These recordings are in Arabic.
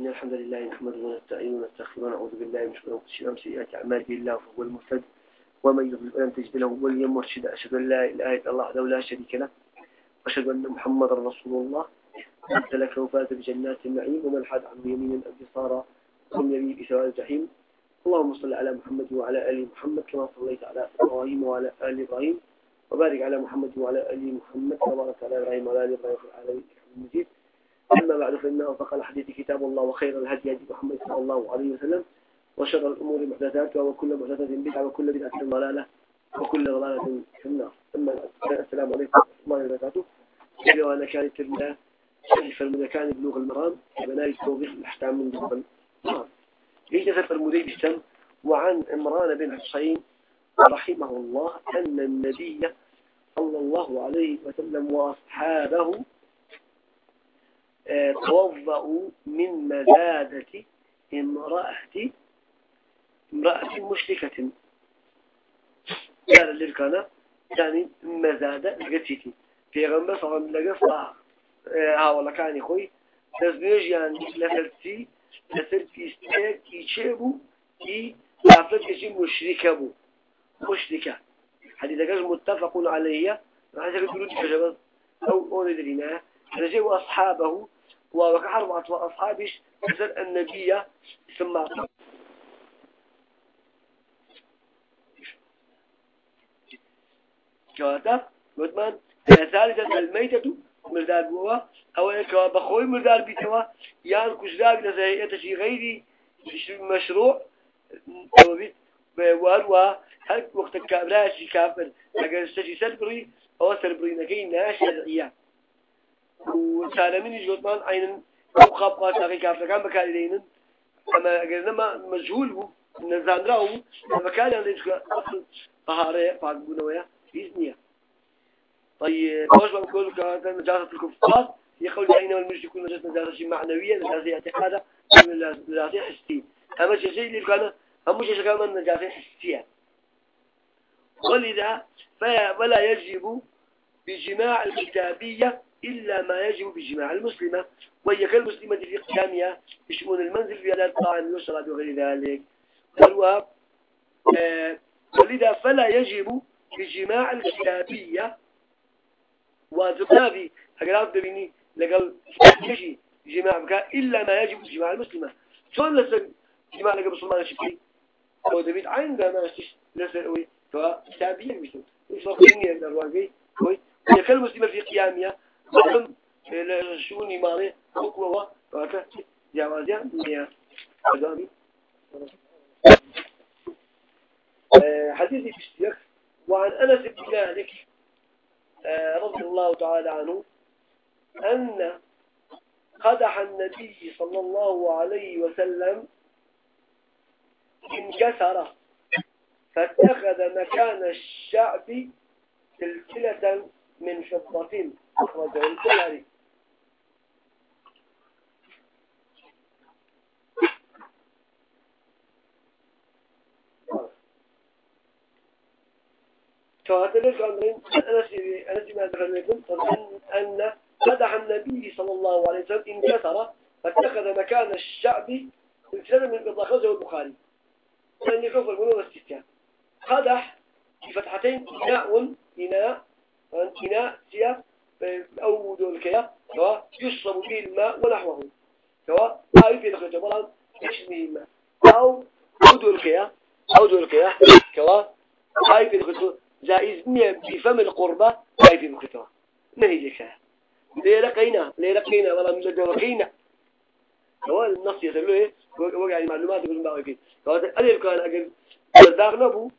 إن الحمد لله نحمده ونستعينه ونستغفره ونعوذ بالله من شرور أنفسنا وسيئات أعمالنا. الله فهو المهتد. ومن يضلل فلن تجد له وليا مرشدا. أشهد أن لا إله إلا الله وحده لا شريك له. وأشهد أن محمدا رسول الله. لك وفاز بجنات النعيم ومن حاد عنه يمينا أو يسارا قم يبي بسواء الجحيم. اللهم صل على محمد وعلى آل محمد كما صليت على إبراهيم وعلى آل إبراهيم. وبارك على محمد وعلى آل محمد كما باركت على إبراهيم وعلى آل إبراهيم في العالمين. فإن الحديث كتاب الله وخير الهدي هدي محمد صلى الله عليه وسلم وشر الأمور محدثاتها وكل محدثة بدعة وكل بدعة ضلالة وكل ضلالة في النار. السلام عليكم ورحمة الله وبركاته. وأنا كانت الله شرف المكان بلوغ المرام بناء توضيح الأحكام من ضمن المرام سفر المدير وعن عمران بن حسين رحمه الله أن النبي صلى الله عليه وسلم وأصحابه توضأوا من مزادة امرأة امرأة مشركة. قال كان يعني مزادة لقتيتي في غنبة صلى الله عليه وسلم ها والله كان يخوي تزنيج يعني لفرتي لفرتي استيك يشيبو كي كشي مشركة بو مشركة حديث قال متفق عليه حتى يقولون كشبه أو أو ندرينا رجعوا أصحابه وحرب أصحابش مثل النبي ثم كواتا قدمان ثالثا الميتة مردار بوا أو كوا بخوي مردار بيتوا يان كشدار لزهيئة شي غيري مشروع توبيت واروا هل وقت كابلا شي كافر اگر سجي سربري أو سربري نكي ناشرعيه وسالمين جوتمان عين أو خاب تاقي كافر كان لينن. أما أجر ما مجهول بو نزان راو مكان اللي أصل طهارة فاقبونا ويا بإذنية طيب وش بنقول كان نجاسة الكفار يقول أين المشركون نجاسة نجاسة معنوية نجاسة اعتقادة نجاسة حسية. أما شيء اللي كان هم شيء كمان نجاسة حسية. ولذا فلا يجب بجماع الكتابية إلا ما يجب بجماع المسلمة وهي كالمسلمة في قيامها بشؤون المنزل في أداء الطعام والشراب وغير ذلك. والواب آه ولذا فلا يجب بجماع الكتابية. وذكابي أقرأت بني لقل يجي جماع بك إلا ما يجب بجماع المسلمة. شلون لسه جماع لقل بسلمان شكري أو دبيت عندما نشتش لسه قوي فكتابية بيشتم وصفيني الأرواقي وهي كالمسلمة في قيامها ضمن شؤون مالي حكوة وهذا جوازيا نيا أدامي حديث بشتيك وعن أنس بن مالك رضي الله تعالى عنه أن قدح النبي صلى الله عليه وسلم انكسر فاتخذ مكان الشعب سلسلة من فضة فهذا أمرين أن قدح النبي صلى الله عليه وسلم انكسر فاتخذ مكان الشعب سلسلة من أخرجه البخاري لأن يخوف المنوع الستة قدح بفتحتين إناء إناء إناء سيا أو دول كيا سواء يشرب به الماء ونحوه سواء هاي في دخل جبران يشرب الماء أو كيا أو دول كيا سواء هاي في دخل جائز نية بفم القربة هاي في مكتوى نهي لقينا ليه لقينا ولا لقينا هو النص يسألوه إيه وقع المعلومات يقولون بقى كده فهذا أليل كان أجل صداق نبو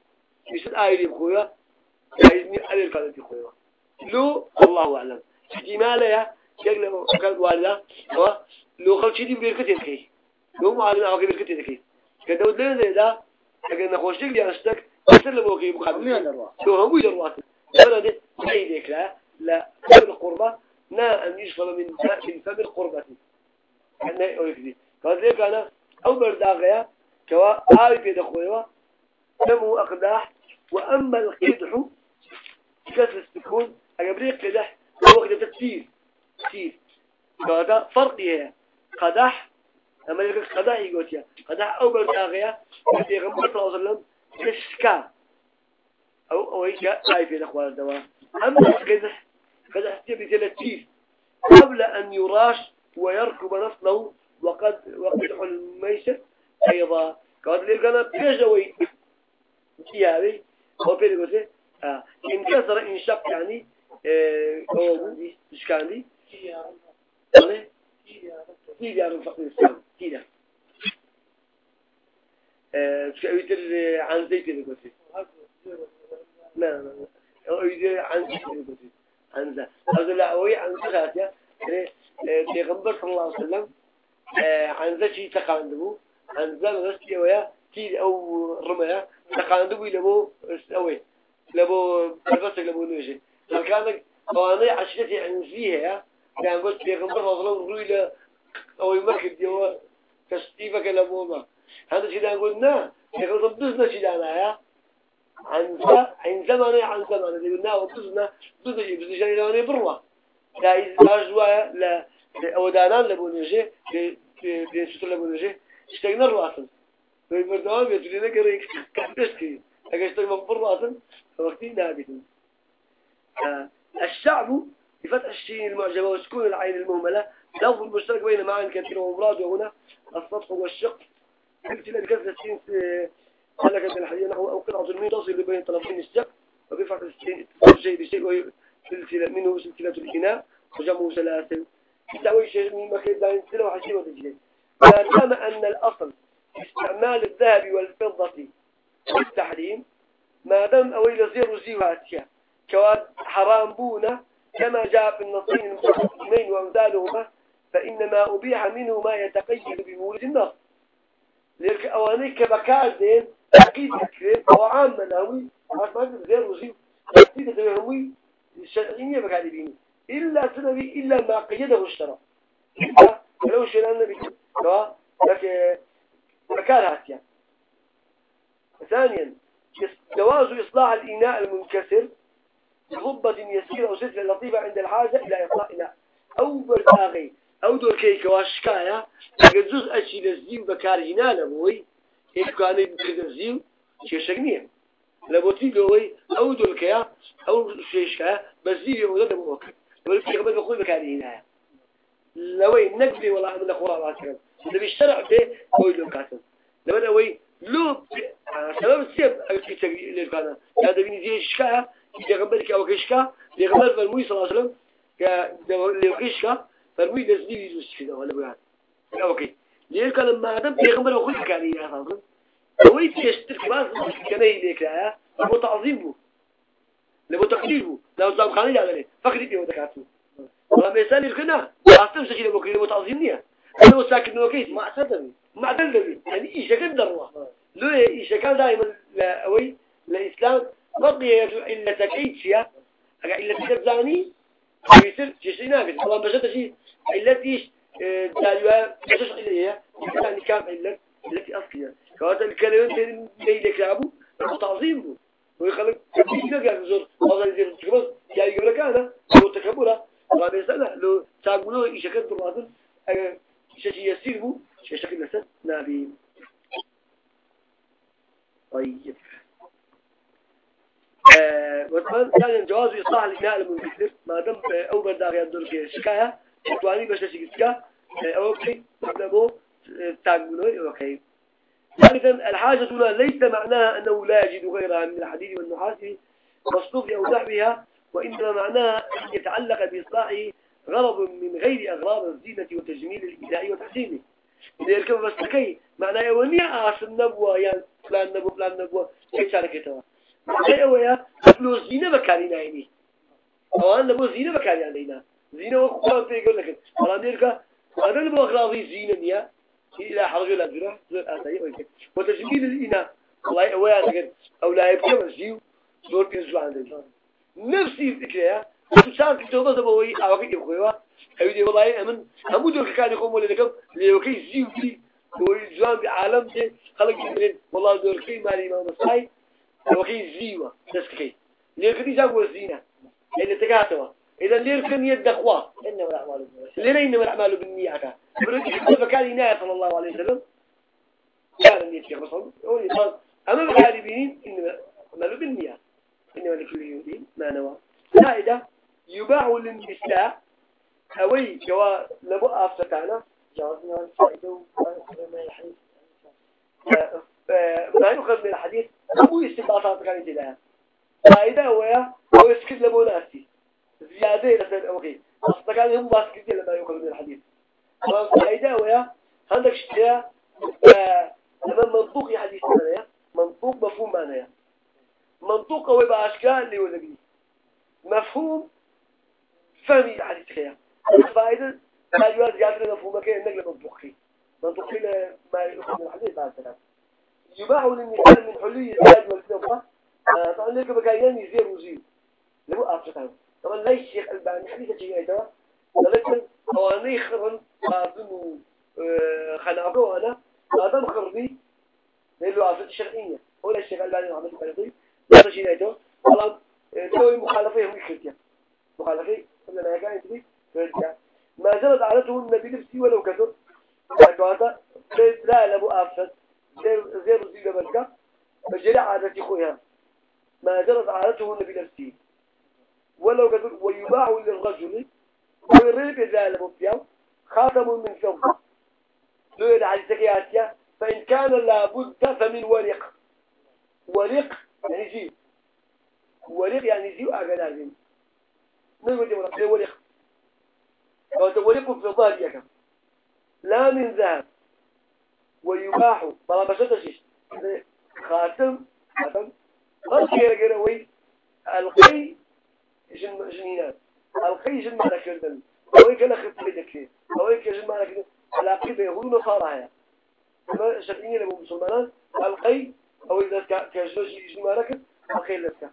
يسأل آية بخويا جائز نية أليل كانت بخويا لو الله أعلم. احتمال يا؟ يقلب كان والدا هو لو خل شيء بيركتين كي. لو معلم أو بيركتين كي. كده ودلنا زي ده لكن نخوشك دي أستك أسلم وكي مقابل لو هو يدروا أنا ده زي ذيك لا. لا فم القربة نا أن يشرب من من فم القربة أنا أقول فذلك أنا أو برداغيا كوا آي في دخويوا نمو أقداح. وأما القدح كسر السكون أقبلي قدح هو قدح كثير كثير هذا فرق هي. قدح أما لك قضاء يقولي قضاء أو برداغية في غمبر صلى الله عليه وسلم كشكا أو أو هيك عايف الأخوان الدواء أما قدح قدح تبي ثلاثين قبل أن يراش ويركب نصله وقد وقدح الميسر أيضا. قال لي كان بيجوي هذه هو بيقول آه. انكسر انشق يعني مش كان لي تيجي على الفقر الإسلام تيجي شكويت عن زيت اللي قلت لا لا لا عن اللي قلت عن ذا هذا لا هو عن ذاتها بيغمبر صلى الله عليه وسلم عن ذا شيء تقاندبو عن ذا غسل ويا تيل أو رمية تقاندبو لبو أوي لبو بغسل لبو نوجي هل كان قوانين عشرتي عن فيها يعني قلت بيغمبر وسلم روي أو يمكن ديوا كستيفة كلاموما هذا شيء قلنا يقول ضدنا شيء أنا عن عن زمان عن زمان اللي قلنا وضدنا ضد شيء بس شيء لاني بروا لا إذا جوا لا أو دانان لبونجي بين ستر لبونجي اشتغلنا الراسل فالمردوام يتولينا كريك كبشتي أجشتغل من براسل فوقتي نابتين الشعب بفتح الشين المعجبة وسكون العين المهملة. لفظ المشترك بين معاني كثيرة ومراد هنا السطح والشق. امثلة بكسر السين سلكة الحديث. نحو أو قطعة من تصل بين طرفين الشق. وبفتح السين شيء بشيء وهي سلسلة منه سلسلة الإناء. وجمع سلاسل تساوي شيء من مكان لا ينسله وحشيمة الجنين ما دام أن الأصل استعمال الذهب والفضة والتحريم ما دام أويل زير زيواتها كواد حرام بونا كما جاء في النصين المتقدمين وأمثالهما فإنما أبيح منه ما يتقيد بمولد النص لذلك أوانيك كبكازين أكيد كريم أو عامة ناوي ما غير وزيو أكيد تبعوي الشرعية بكالبين إلا سنبي إلا ما قيده الشرع. لو شلان النبي. لك مكان هاتيا ثانيا جواز إصلاح الإناء المنكسر بغبة يسيرة أو سلسلة لطيفة عند الحاجة إلى إصلاح إناء أو برتاغي أو دور كيك واشكايا. أجد جزء أشي للزيو بكارجنا لبوي هيك كان شيء شغنية لبوتي لوي أو دور كيا أو شيء شكايا بس زيو ولا لبوك ولكن قبل بقول بكارجنا لوي نقدي والله من الأخوة الله كرم اللي بيشترع به هو يلو كاتم لما وي لو سبب السيب أكيد اللي كان. هذا بيني زي شكايا يغمبرك أو كشكا يغمبر فرموي صلى الله عليه وسلم كلوكشكا فرموي نزلي يجوز كذا ولا بيان أوكي ليه كان لما هذا يغمبر أخوي كان يا فاهم هو يشترك بعض كان يديك يا هو تعظيمه لو تقديره لو زام خاني على فكري بيه ودكاتو والله مثال الكنا أصلا شكل بكري لو تعظيمني أنا ساكن وكيس ما أعتذر ما أعتذر يعني إيش كان دروا لو إيش كان دائما لا أوي الإسلام بقي إلا كيتشيا أجا إلا تزاني يصير شيء. ناقص والله بجد شيء إلا تيش دالوا إلا هي يعني كام إلا التي أصلية. كواتا الكلمة اللي كلابو تعظيمه ويخلق يجينا قال زور. هذا يصير تكبر. جاي يقول لك أنا. لو تكبره ما سنة لو تقولوا إيش كان بالرادل شيء يصير بو. شيء شكل نسد نبي. طيب. وثمان كان جواز إصلاح المنكسر ما دام أو برداغ يدور في شكاية. تواني باش تشكيكا أوكي نبو تاقبلو أوكي. ثالثا الحاجة هنا ليس معناها أنه لا يجد غيرها من الحديد والنحاس. مصروف أو نحوها وإنما معناها أن يتعلق بإصلاحه غرض من غير أغراض الزينة وتجميل الإناء وتحسينه لذلك بس كي معناه يونيا آس النبوة يعني فلان نبوة فلان نبوة كي شاركتها؟ ئەوەیە لۆ زیینە بەکاری نایمی ئەوان لە بۆ زیینە بەکاریان دەینا. زیینەوە خوا پێگەل نەکرد. بەڵام دێرکە وانە لە بۆ غراڵی زیینە نییە. إلى حرج لا جرى زر أتاي أوكي وتجميل الإنا الله أوي أنا أو لا يبقى مزيو زور بيزو عندنا نفسي فكرة سبحان في توبة تبوي أوكي يخويوا أيدي والله أمن هم دول كانوا يقوموا لكم ليوكي زيو دي ويزوان بعالم ده خلق يقولين والله دول كي مالي ما مصاي وكي زيوا تسكي. ليوكي جابوا الزينة. اللي تقاتوا. إذا ليركن يد أخوة إنما الأعمال لين إنما الأعمال بالنيات برد مكان ينايا صلى الله عليه وسلم؟ كان يتشيخ مصر أما مكان بين إنما مالو بالمياه إنما لكل يهودي ما نوى. فائدة يباع للنساء. أوي جوا لبو أفتكانا جوازنا فائدة ما يؤخذ من الحديث أبو استنباطات كانت لها فائدة هو هو يسكت لبو ناسي زيادة لسنة أوكي أصلا كان هم باسكت لما يؤخذ من الحديث فائدة هو عندك اشتراء لما منطوق حديث معناه منطوق مفهوم معناه منطوق هو بأشكال اللي هو نبي مفهوم فهمي حديث خير فائدة لا يوازي زيادة مفهومك إنك لمنطوقي منطوقي ما يؤخذ من الحديث بعد ثلاثة يباع للنساء من حلي الزاد والفضة آه، طبعا لك بكايان يزير وزير لو أفرطان طبعا لا الشيخ الباني حديثة شيء يتوى ولكن أواني خرن قادم خناقه وأنا. هذا مخربي لأنه أفرط شرعية. ولا الشيخ الباني محمد القلبي هذا شيء يتوى طبعا توي مخالفة هم كرتيا مخالفة. قلنا ما كان يتبي كرتيا ما زالت عادته النبي نفسي ولو كثر. هذا لا لبو أفرط غير زي لبلك فجرى عادتي خويا. ما جرت عادته بنفسه ولو قد ويباع للرجل ويريد ذلك مبيع خاتم من فضة لو يدعى الزكياتيا فإن كان لابد فمن ورق. ورق يعني زيو. ورق يعني زيو أغلى من يقول ورق. ورق ورق في ظهر لا من ذهب. ويباح طبعا بشتشش خاتم خاتم. غير غير وي. القي جن جنينات القي جن ما كردن. وي كلا خط بدك وي كجن ما كردن. العقيد يهود نصارى ما شرعيين لهم مسلمان القي أو إذا كجن جن ما ركب القي لك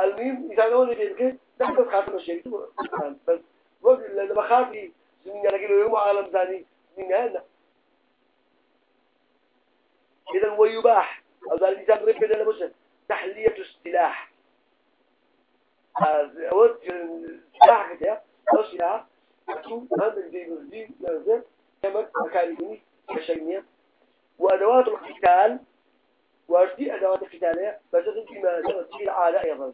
المهم إذا نقول لك تحت خاتم الشريك بس وقت لما خاطي جنين لكن يوم عالم ثاني. من هذا إذا ويباح أو ذا الإنسان ربنا لمسلم تحلية السلاح. كده كما كشينية. وأدوات القتال. وأشتي أدوات القتالية بس تنتي ما جرت في العادة أيضا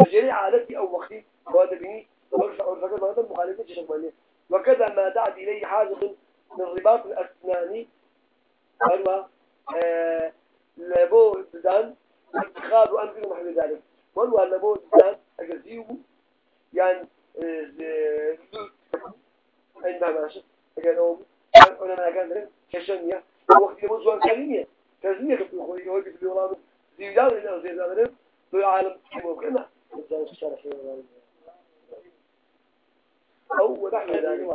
فجري عادتي أو وقتي وهذا بني. والفكر هذا مخالفة شمالية وكذا ما دعت إليه حاجة من رباط الأسنان هو لبو دان اتخاذ أمر نحو ذلك والو لبو دان أجزيه يعني عندما ماشي قالوا أنا ما كان كشنية وقت يبغى زوان كلمية كزنية كتير خوي هو كتير والله زيادة ولا زيادة لو عالم ممكن أو ونحو ذلك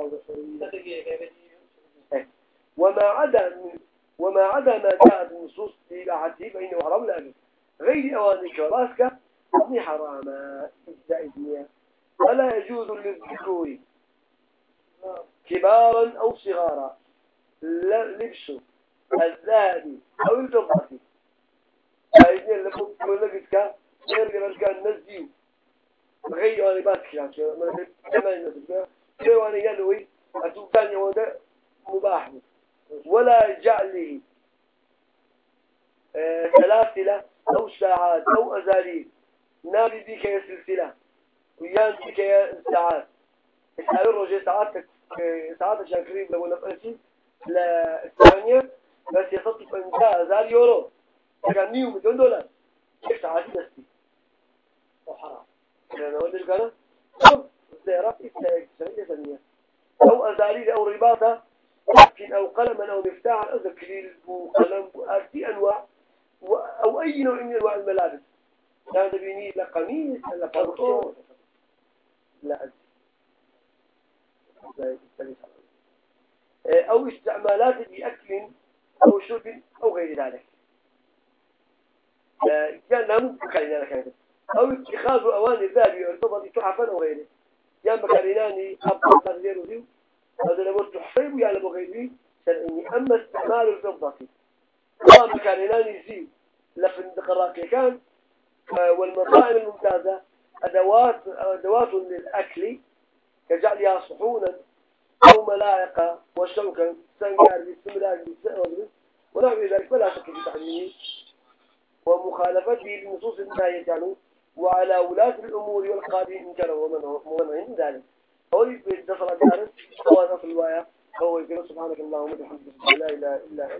وما عدا من وما عدا ما جاءت النصوص في إباحته فإنه حرام لا غير أواني كراسك أبني حراما ولا يجوز للذكور. كبارا أو صغارا. لبس الذهب أو الفضة. فإذن لكم كل لبسك غير قبل كان نزيو غير ينزل غير أواني يلوي أتوكان يودا مباح. ولا جعله آه، سلاسل أو ساعات أو أزاليل نابي بك يا سلسلة ويان بك يا ساعات اسأل الرجل ساعات ساعات عشان قريب لو نفسي للثانية بس يصطف انت أزال يورو كان ميو مليون دولار كيف ساعات نفسي وحرام أنا أقول لك أنا زيرة إستاذ أو أزاليل أو رباطة لكن أو قلما أو مفتاحا أو ذكريل وقلم وأرتي أنواع أو أي نوع من أنواع الملابس هذا بيني لا قميص لا فرقه لا أو استعمالات بأكل أو شرب أو غير ذلك. كان نام بكارينا لك أو اتخاذ أواني الذهب يعتبر تحفا أو غيره. يا بكاريناني أبقى تغيير ذيو هذا لابد تحصيب يعني بغيري شرعي أما استعمال الفضة طبعا كان يناني زي لفندق الراقي كان والمطاعم الممتازة أدوات أدوات للأكل كجعلها صحونا أو ملاعق وشوكا سنجار باستمرار بالسأوذ ونحو ذلك فلا شك في تحريمه ومخالفته للنصوص النهاية عنه وعلى ولاة الأمور والقاضي إن كانوا ومنع من ذلك. أو يدخل الدارس أو نصل الوايا هو يقول سبحانك اللهم وبحمدك لا إله إلا أنت.